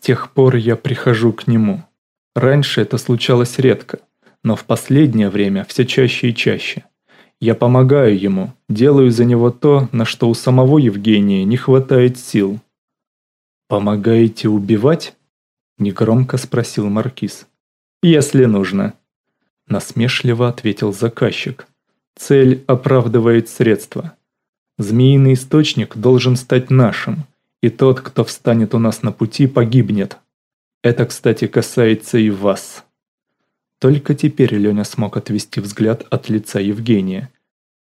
тех пор я прихожу к нему. Раньше это случалось редко, но в последнее время все чаще и чаще. Я помогаю ему, делаю за него то, на что у самого Евгения не хватает сил. «Помогаете убивать?» – негромко спросил Маркиз. «Если нужно», – насмешливо ответил заказчик. «Цель оправдывает средства. Змеиный источник должен стать нашим, и тот, кто встанет у нас на пути, погибнет. Это, кстати, касается и вас». Только теперь Леня смог отвести взгляд от лица Евгения,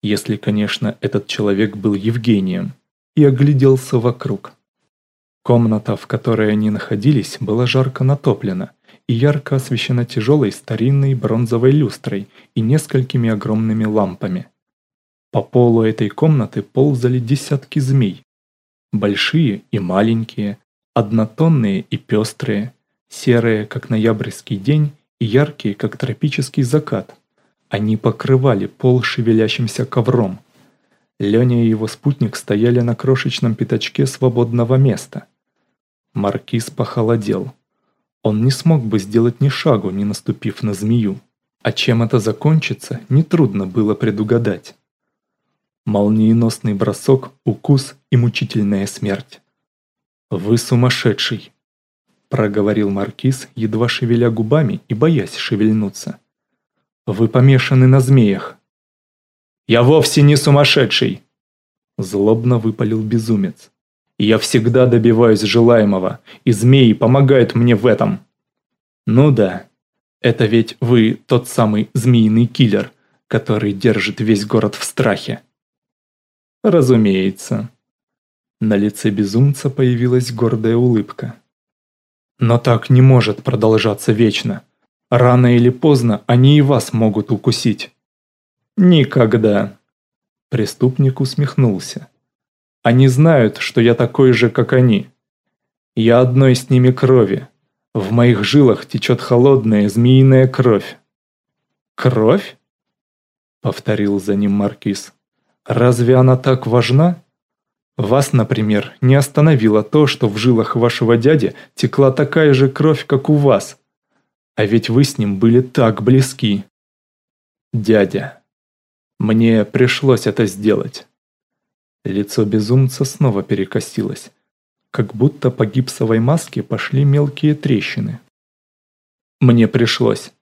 если, конечно, этот человек был Евгением, и огляделся вокруг. Комната, в которой они находились, была жарко натоплена и ярко освещена тяжелой старинной бронзовой люстрой и несколькими огромными лампами. По полу этой комнаты ползали десятки змей. Большие и маленькие, однотонные и пестрые, серые, как ноябрьский день, и яркие, как тропический закат. Они покрывали пол шевелящимся ковром. Леня и его спутник стояли на крошечном пятачке свободного места. Маркиз похолодел. Он не смог бы сделать ни шагу, не наступив на змею. А чем это закончится, нетрудно было предугадать. Молниеносный бросок, укус и мучительная смерть. «Вы сумасшедший!» проговорил Маркиз, едва шевеля губами и боясь шевельнуться. «Вы помешаны на змеях». «Я вовсе не сумасшедший!» Злобно выпалил безумец. «Я всегда добиваюсь желаемого, и змеи помогают мне в этом». «Ну да, это ведь вы тот самый змеиный киллер, который держит весь город в страхе». «Разумеется». На лице безумца появилась гордая улыбка. Но так не может продолжаться вечно. Рано или поздно они и вас могут укусить. Никогда. Преступник усмехнулся. Они знают, что я такой же, как они. Я одной с ними крови. В моих жилах течет холодная змеиная кровь. Кровь? Повторил за ним Маркиз. Разве она так важна? Вас, например, не остановило то, что в жилах вашего дяди текла такая же кровь, как у вас. А ведь вы с ним были так близки. Дядя. Мне пришлось это сделать. Лицо безумца снова перекосилось. Как будто по гипсовой маске пошли мелкие трещины. Мне пришлось.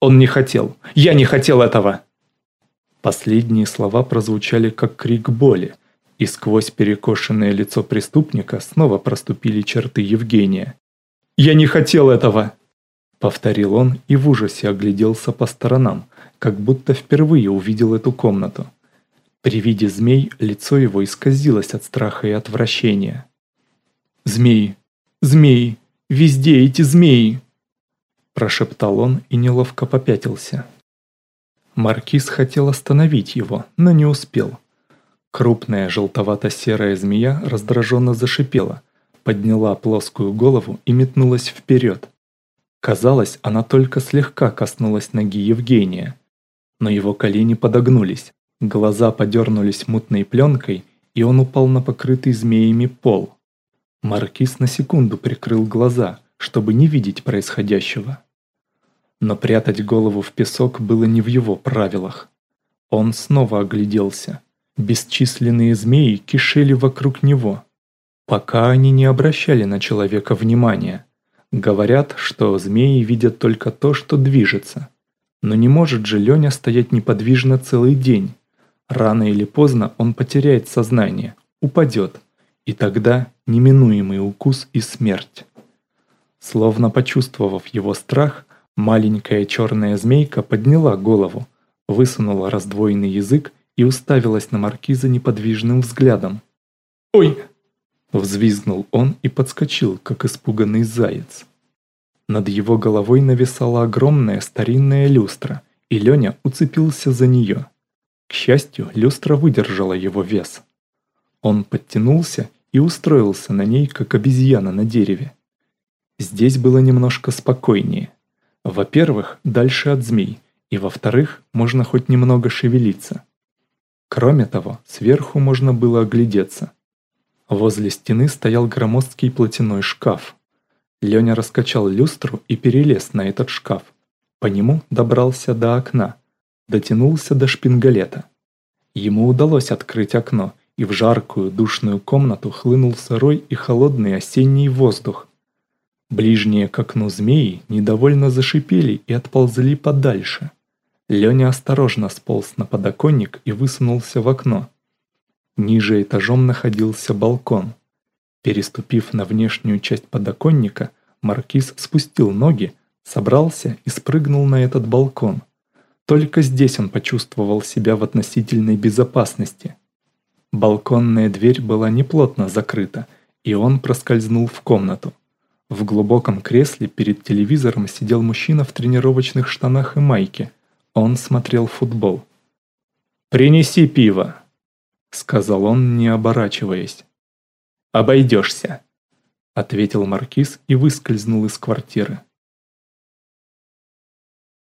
Он не хотел. Я не хотел этого. Последние слова прозвучали как крик боли и сквозь перекошенное лицо преступника снова проступили черты Евгения. «Я не хотел этого!» Повторил он и в ужасе огляделся по сторонам, как будто впервые увидел эту комнату. При виде змей лицо его исказилось от страха и отвращения. «Змеи! Змеи! Везде эти змеи!» Прошептал он и неловко попятился. Маркиз хотел остановить его, но не успел. Крупная желтовато-серая змея раздраженно зашипела, подняла плоскую голову и метнулась вперед. Казалось, она только слегка коснулась ноги Евгения. Но его колени подогнулись, глаза подернулись мутной пленкой, и он упал на покрытый змеями пол. Маркиз на секунду прикрыл глаза, чтобы не видеть происходящего. Но прятать голову в песок было не в его правилах. Он снова огляделся. Бесчисленные змеи кишели вокруг него, пока они не обращали на человека внимания. Говорят, что змеи видят только то, что движется. Но не может же Леня стоять неподвижно целый день. Рано или поздно он потеряет сознание, упадет, и тогда неминуемый укус и смерть. Словно почувствовав его страх, маленькая черная змейка подняла голову, высунула раздвоенный язык и уставилась на маркиза неподвижным взглядом. «Ой!» – взвизгнул он и подскочил, как испуганный заяц. Над его головой нависала огромная старинная люстра, и Леня уцепился за нее. К счастью, люстра выдержала его вес. Он подтянулся и устроился на ней, как обезьяна на дереве. Здесь было немножко спокойнее. Во-первых, дальше от змей, и во-вторых, можно хоть немного шевелиться. Кроме того, сверху можно было оглядеться. Возле стены стоял громоздкий платяной шкаф. Леня раскачал люстру и перелез на этот шкаф. По нему добрался до окна, дотянулся до шпингалета. Ему удалось открыть окно, и в жаркую душную комнату хлынул сырой и холодный осенний воздух. Ближние к окну змеи недовольно зашипели и отползли подальше. Леня осторожно сполз на подоконник и высунулся в окно. Ниже этажом находился балкон. Переступив на внешнюю часть подоконника, маркиз спустил ноги, собрался и спрыгнул на этот балкон. Только здесь он почувствовал себя в относительной безопасности. Балконная дверь была неплотно закрыта, и он проскользнул в комнату. В глубоком кресле перед телевизором сидел мужчина в тренировочных штанах и майке. Он смотрел футбол. «Принеси пиво», — сказал он, не оборачиваясь. «Обойдешься», — ответил маркиз и выскользнул из квартиры.